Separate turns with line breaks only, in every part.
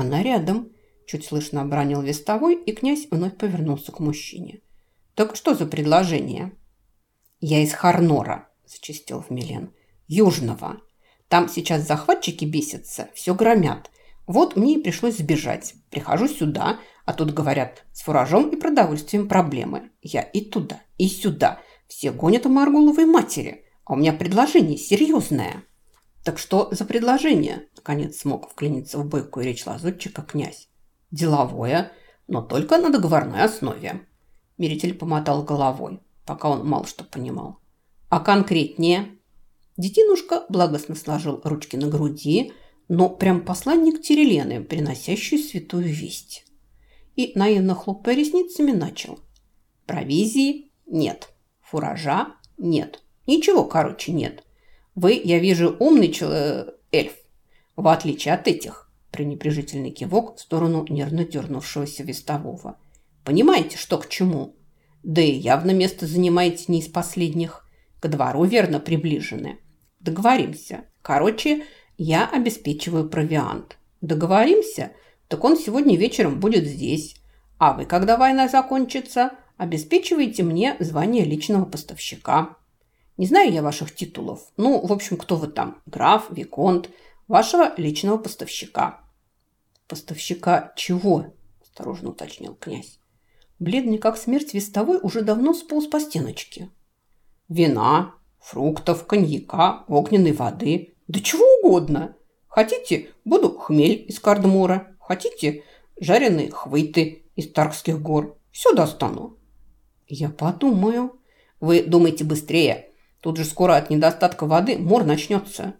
Она рядом. Чуть слышно обронил вестовой, и князь вновь повернулся к мужчине. Так что за предложение? Я из Харнора, зачистил Милен. Южного. Там сейчас захватчики бесятся, все громят. Вот мне и пришлось сбежать. Прихожу сюда, а тут говорят, с фуражом и продовольствием проблемы. Я и туда, и сюда. Все гонят у Маргуловой матери. А у меня предложение серьезное. Так что за предложение? Наконец смог вклиниться в бойкую речь лазутчика князь. Деловое, но только на договорной основе. Миритель помотал головой, пока он мало что понимал. А конкретнее? Детинушка благостно сложил ручки на груди, но прям посланник Тирелены, приносящий святую весть. И, наивно хлопая ресницами, начал. Провизии нет, фуража нет, ничего, короче, нет. Вы, я вижу, умный человек, эльф, в отличие от этих, пренебрежительный кивок в сторону нервно дернувшегося вестового. Понимаете, что к чему? Да и явно место занимаете не из последних. К двору верно приближены. Договоримся. Короче, я обеспечиваю провиант. Договоримся? Так он сегодня вечером будет здесь. А вы, когда война закончится, обеспечиваете мне звание личного поставщика. Не знаю я ваших титулов. Ну, в общем, кто вы там? Граф, виконт, вашего личного поставщика. Поставщика чего? Осторожно уточнил князь. Бледный как смерть вестовой уже давно сполз по стеночке. Вина, фруктов, коньяка, огненной воды, да чего угодно. Хотите, буду хмель из кардмора, хотите, жареные хвыты из Таркских гор. Все достану. Я подумаю. Вы думайте быстрее, Тут же скоро от недостатка воды мор начнется.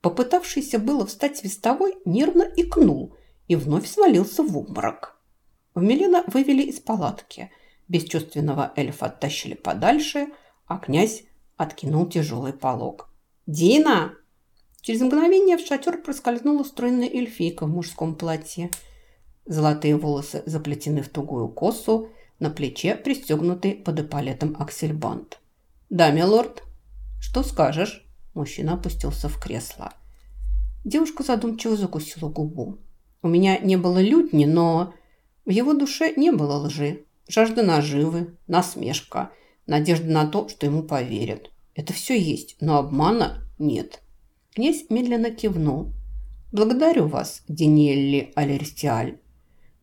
Попытавшийся было встать свистовой нервно икнул и вновь свалился в обморок. В Милена вывели из палатки. Бесчувственного эльфа оттащили подальше, а князь откинул тяжелый полог. «Дина!» Через мгновение в шатер проскользнула стройная эльфийка в мужском платье. Золотые волосы заплетены в тугую косу, на плече пристегнутый под эполетом аксельбант. «Да, милорд», «Что скажешь?» Мужчина опустился в кресло. Девушка задумчиво закусила губу. «У меня не было лютни, но в его душе не было лжи. Жажда наживы, насмешка, надежда на то, что ему поверят. Это все есть, но обмана нет». Князь медленно кивнул. «Благодарю вас, Дениелли Алерстиаль».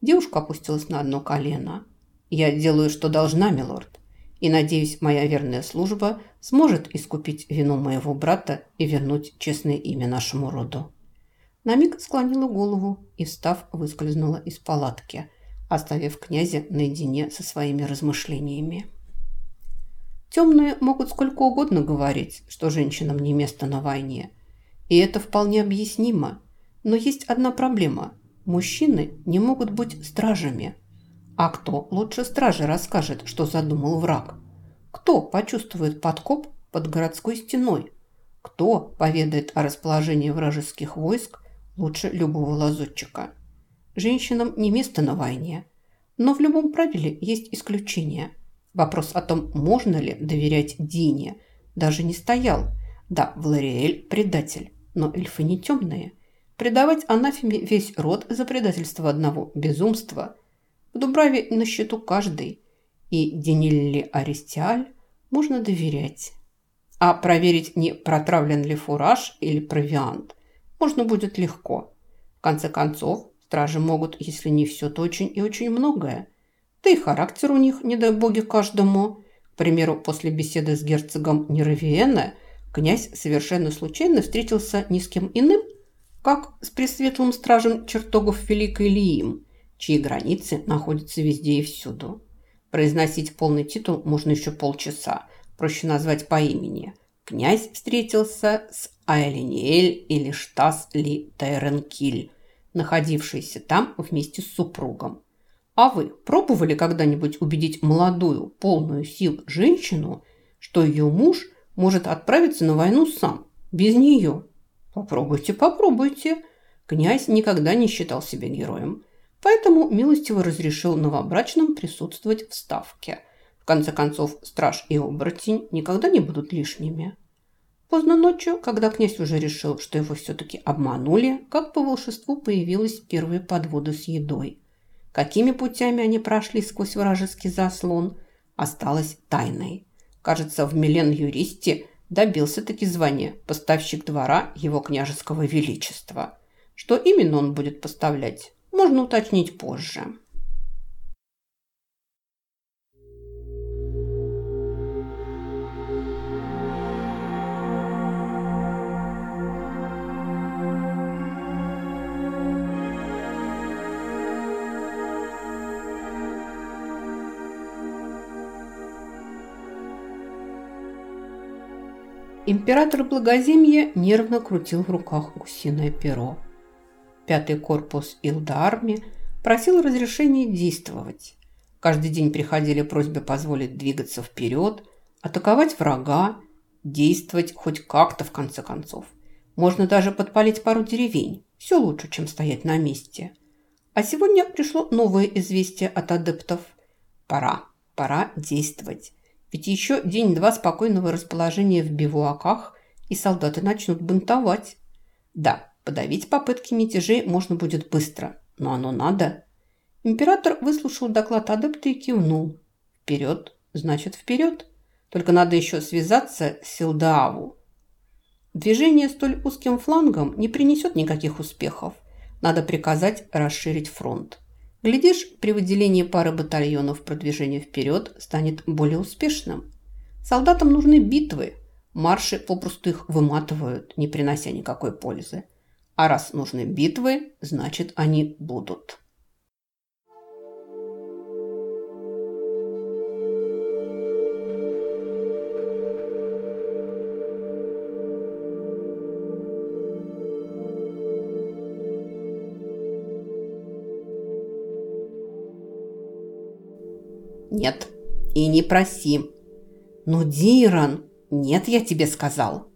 Девушка опустилась на одно колено. «Я делаю, что должна, милорд и, надеюсь, моя верная служба сможет искупить вину моего брата и вернуть честное имя нашему роду». На миг склонила голову и, встав, выскользнула из палатки, оставив князя наедине со своими размышлениями. Темные могут сколько угодно говорить, что женщинам не место на войне. И это вполне объяснимо. Но есть одна проблема. Мужчины не могут быть стражами – а кто лучше стражи расскажет, что задумал враг? Кто почувствует подкоп под городской стеной? Кто поведает о расположении вражеских войск лучше любого лазутчика? Женщинам не место на войне. Но в любом правиле есть исключение. Вопрос о том, можно ли доверять Дине, даже не стоял. Да, Влариэль – предатель, но эльфы не темные. Предавать анафеме весь род за предательство одного безумства – в Дубраве на счету каждый, и Денилле Аристиаль можно доверять. А проверить, не протравлен ли фураж или провиант, можно будет легко. В конце концов, стражи могут, если не все, то очень и очень многое. Да и характер у них, не дай боги, каждому. К примеру, после беседы с герцогом Неравиена князь совершенно случайно встретился ни с кем иным, как с пресветлым стражем чертогов Великой Лиим – чьи границы находятся везде и всюду. Произносить полный титул можно еще полчаса, проще назвать по имени. Князь встретился с Айлиниэль или Штас Ли Тайренкиль, находившийся там вместе с супругом. А вы пробовали когда-нибудь убедить молодую, полную сил женщину, что ее муж может отправиться на войну сам, без нее? Попробуйте, попробуйте. Князь никогда не считал себя героем. Поэтому милостиво разрешил новобрачным присутствовать в ставке. В конце концов, страж и оборотень никогда не будут лишними. Поздно ночью, когда князь уже решил, что его все-таки обманули, как по волшебству появились первые подводы с едой. Какими путями они прошли сквозь вражеский заслон, осталось тайной. Кажется, в Милен-юристе добился-таки звания поставщик двора его княжеского величества. Что именно он будет поставлять, можно уточнить позже. Император Благоземья нервно крутил в руках гусиное перо. Пятый корпус Илда-армии просил разрешения действовать. Каждый день приходили просьбы позволить двигаться вперед, атаковать врага, действовать хоть как-то в конце концов. Можно даже подпалить пару деревень. Все лучше, чем стоять на месте. А сегодня пришло новое известие от адептов. Пора, пора действовать. Ведь еще день-два спокойного расположения в бивуаках, и солдаты начнут бунтовать. Да, подавить попытки мятежей можно будет быстро, но оно надо. Император выслушал доклад адепта и кивнул. Вперед, значит вперед. Только надо еще связаться с Силдааву. Движение столь узким флангом не принесет никаких успехов. Надо приказать расширить фронт. Глядишь, при выделении пары батальонов продвижение вперед станет более успешным. Солдатам нужны битвы. Марши попросту их выматывают, не принося никакой пользы. А раз нужны битвы, значит они будут. «Нет, и не проси». «Ну, Диран, нет, я тебе сказал».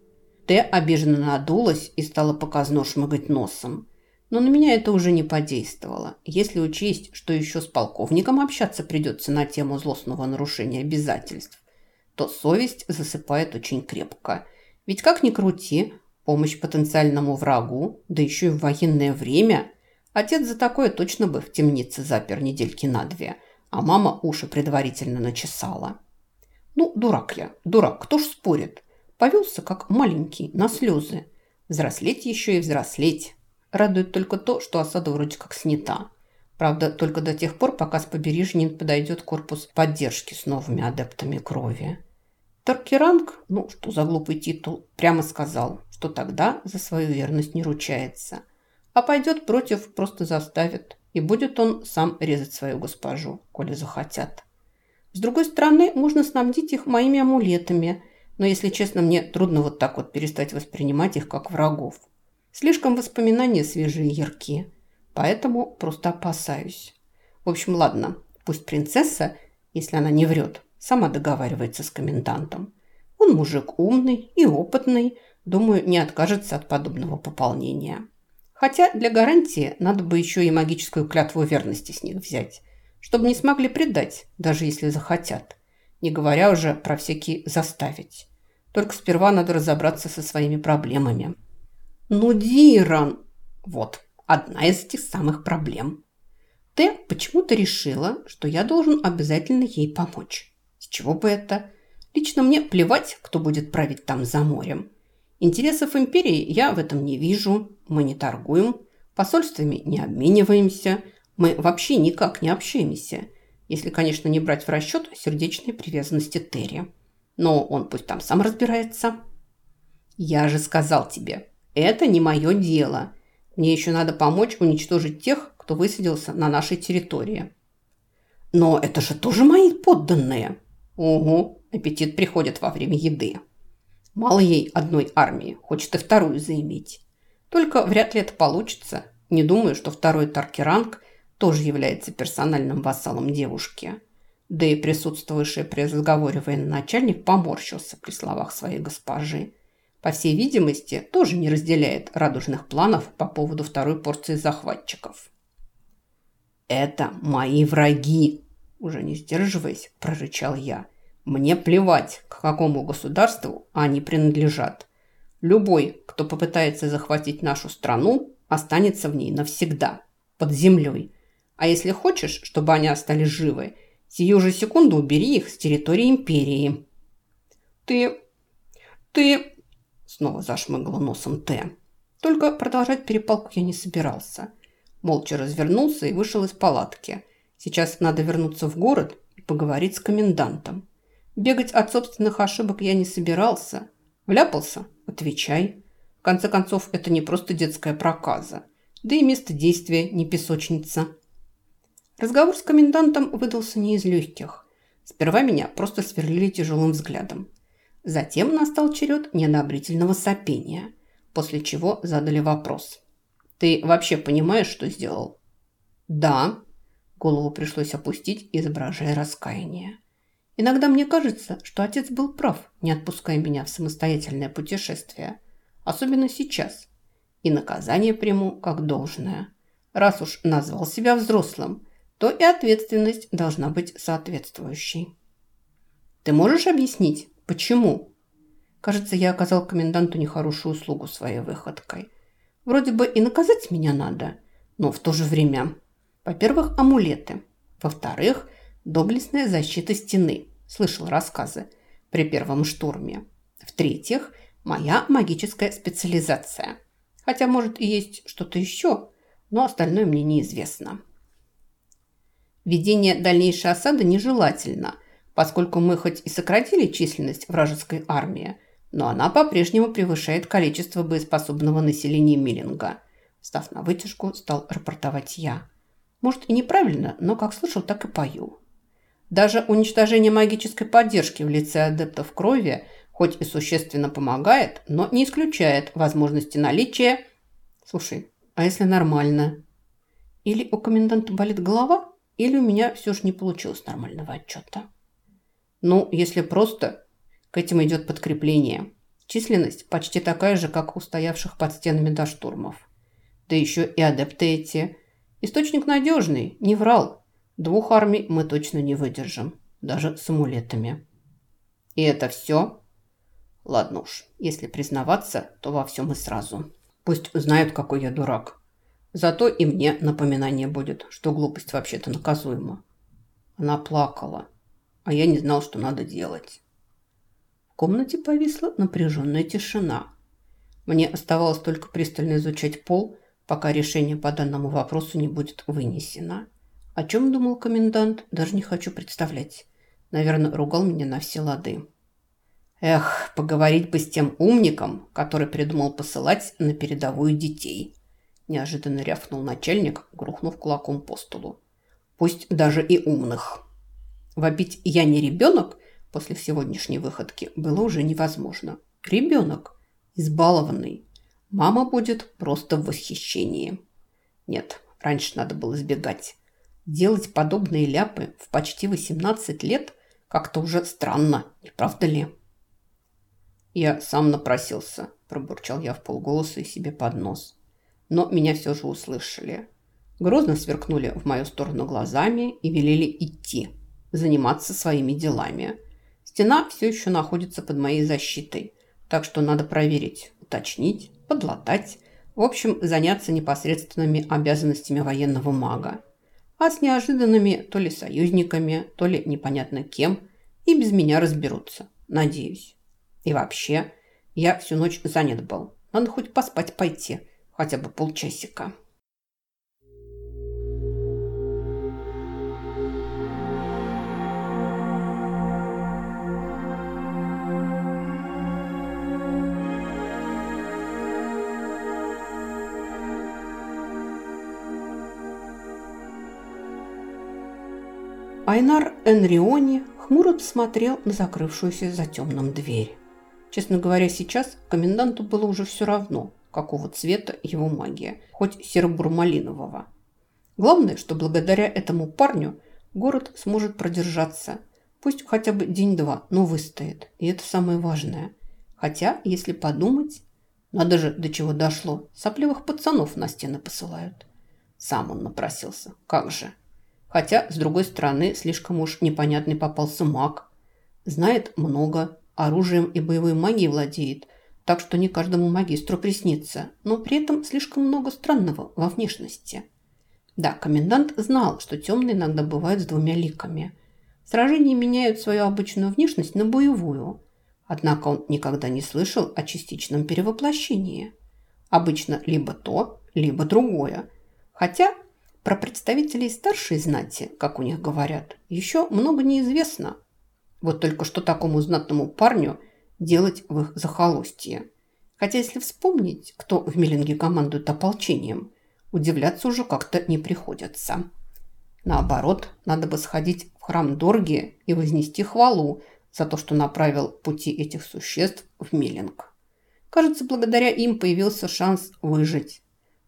Т обиженно надулась и стала показно шмыгать носом. Но на меня это уже не подействовало. Если учесть, что еще с полковником общаться придется на тему злостного нарушения обязательств, то совесть засыпает очень крепко. Ведь как ни крути, помощь потенциальному врагу, да еще и в военное время, отец за такое точно бы в темнице запер недельки на две – а мама уши предварительно начесала. Ну, дурак я, дурак, кто ж спорит? Повелся, как маленький, на слезы. Взрослеть еще и взрослеть. Радует только то, что осада вроде как снята. Правда, только до тех пор, пока с побережья не подойдет корпус поддержки с новыми адептами крови. Таркеранг, ну что за глупый титул, прямо сказал, что тогда за свою верность не ручается. А пойдет против, просто заставит и будет он сам резать свою госпожу, коли захотят. С другой стороны, можно снабдить их моими амулетами, но, если честно, мне трудно вот так вот перестать воспринимать их как врагов. Слишком воспоминания свежие и яркие, поэтому просто опасаюсь. В общем, ладно, пусть принцесса, если она не врет, сама договаривается с комендантом. Он мужик умный и опытный, думаю, не откажется от подобного пополнения. Хотя для гарантии надо бы еще и магическую клятву верности с них взять, чтобы не смогли предать, даже если захотят. Не говоря уже про всякие заставить. Только сперва надо разобраться со своими проблемами. Ну, Диран! Вот, одна из этих самых проблем. Ты почему-то решила, что я должен обязательно ей помочь. С чего бы это? Лично мне плевать, кто будет править там за морем. Интересов империи я в этом не вижу. Мы не торгуем, посольствами не обмениваемся, мы вообще никак не общаемся, если, конечно, не брать в расчет сердечной привязанности Терри. Но он пусть там сам разбирается. Я же сказал тебе, это не мое дело. Мне еще надо помочь уничтожить тех, кто высадился на нашей территории. Но это же тоже мои подданные. Угу, аппетит приходит во время еды. Мало ей одной армии, хочет и вторую заиметь. Только вряд ли это получится. Не думаю, что второй Таркеранг тоже является персональным вассалом девушки. Да и присутствовавший при разговоре военачальник поморщился при словах своей госпожи. По всей видимости, тоже не разделяет радужных планов по поводу второй порции захватчиков. «Это мои враги!» Уже не сдерживаясь, прорычал я. «Мне плевать, к какому государству они принадлежат. Любой, кто попытается захватить нашу страну, останется в ней навсегда, под землей. А если хочешь, чтобы они остались живы, сию же секунду убери их с территории империи». «Ты... ты...» Снова зашмыгла носом Т. Только продолжать перепалку я не собирался. Молча развернулся и вышел из палатки. Сейчас надо вернуться в город и поговорить с комендантом. Бегать от собственных ошибок я не собирался. Вляпался? Отвечай. В конце концов, это не просто детская проказа. Да и место действия не песочница. Разговор с комендантом выдался не из легких. Сперва меня просто сверлили тяжелым взглядом. Затем настал черед неодобрительного сопения, после чего задали вопрос. «Ты вообще понимаешь, что сделал?» «Да». Голову пришлось опустить, изображая раскаяние. Иногда мне кажется, что отец был прав, не отпуская меня в самостоятельное путешествие. Особенно сейчас. И наказание приму как должное. Раз уж назвал себя взрослым, то и ответственность должна быть соответствующей. Ты можешь объяснить, почему? Кажется, я оказал коменданту нехорошую услугу своей выходкой. Вроде бы и наказать меня надо, но в то же время. Во-первых, амулеты. Во-вторых, доблестная защита стены. Слышал рассказы при первом штурме. В-третьих, моя магическая специализация. Хотя, может, и есть что-то еще, но остальное мне неизвестно. Ведение дальнейшей осады нежелательно, поскольку мы хоть и сократили численность вражеской армии, но она по-прежнему превышает количество боеспособного населения Миллинга. Став на вытяжку, стал рапортовать я. Может и неправильно, но как слышал, так и пою. Даже уничтожение магической поддержки в лице адептов крови хоть и существенно помогает, но не исключает возможности наличия... Слушай, а если нормально? Или у коменданта болит голова, или у меня все же не получилось нормального отчета? Ну, если просто, к этим идет подкрепление. Численность почти такая же, как у стоявших под стенами до штурмов. Да еще и адепты эти. Источник надежный, не врал. Двух армий мы точно не выдержим, даже с амулетами. И это все? Ладно уж, если признаваться, то во всем и сразу. Пусть узнают, какой я дурак. Зато и мне напоминание будет, что глупость вообще-то наказуема. Она плакала, а я не знал, что надо делать. В комнате повисла напряженная тишина. Мне оставалось только пристально изучать пол, пока решение по данному вопросу не будет вынесено. О чем думал комендант, даже не хочу представлять. Наверное, ругал меня на все лады. Эх, поговорить бы с тем умником, который придумал посылать на передовую детей. Неожиданно рявкнул начальник, грохнув кулаком по столу. Пусть даже и умных. Вопить «я не ребенок» после сегодняшней выходки было уже невозможно. Ребенок, избалованный. Мама будет просто в восхищении. Нет, раньше надо было избегать. Делать подобные ляпы в почти 18 лет как-то уже странно, не правда ли? Я сам напросился, пробурчал я в полголоса и себе под нос. Но меня все же услышали. Грозно сверкнули в мою сторону глазами и велели идти, заниматься своими делами. Стена все еще находится под моей защитой, так что надо проверить, уточнить, подлатать, в общем, заняться непосредственными обязанностями военного мага а с неожиданными то ли союзниками, то ли непонятно кем, и без меня разберутся, надеюсь. И вообще, я всю ночь занят был. Надо хоть поспать пойти, хотя бы полчасика. Айнар Энриони хмуро смотрел на закрывшуюся за темным дверь. Честно говоря, сейчас коменданту было уже все равно, какого цвета его магия, хоть серо-бурмалинового. Главное, что благодаря этому парню город сможет продержаться. Пусть хотя бы день-два, но выстоит. И это самое важное. Хотя, если подумать, надо же, до чего дошло. Сопливых пацанов на стены посылают. Сам он напросился. Как же? Хотя, с другой стороны, слишком уж непонятный попался маг. Знает много, оружием и боевой магией владеет, так что не каждому магистру приснится, но при этом слишком много странного во внешности. Да, комендант знал, что темные иногда бывают с двумя ликами. Сражения меняют свою обычную внешность на боевую. Однако он никогда не слышал о частичном перевоплощении. Обычно либо то, либо другое. Хотя про представителей старшей знати, как у них говорят, еще много неизвестно. Вот только что такому знатному парню делать в их захолустье. Хотя если вспомнить, кто в Миллинге командует ополчением, удивляться уже как-то не приходится. Наоборот, надо бы сходить в храм Дорги и вознести хвалу за то, что направил пути этих существ в Миллинг. Кажется, благодаря им появился шанс выжить.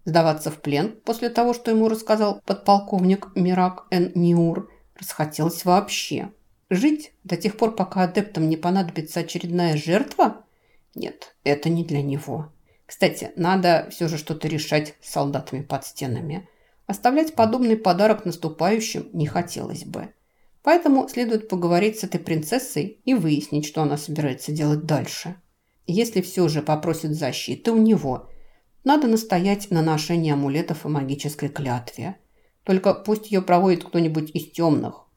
Сдаваться в плен после того, что ему рассказал подполковник Мирак Эн Ниур, расхотелось вообще. Жить до тех пор, пока адептам не понадобится очередная жертва? Нет, это не для него. Кстати, надо все же что-то решать с солдатами под стенами. Оставлять подобный подарок наступающим не хотелось бы. Поэтому следует поговорить с этой принцессой и выяснить, что она собирается делать дальше. Если все же попросит защиты у него, надо настоять на ношении амулетов и магической клятве. Только пусть ее проводит кто-нибудь из темных,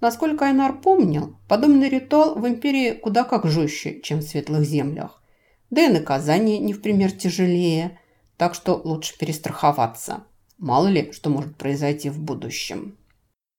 Насколько Айнар помнил, подобный ритуал в Империи куда как жестче, чем в Светлых Землях. Да и наказание не в пример тяжелее, так что лучше перестраховаться. Мало ли, что может произойти в будущем.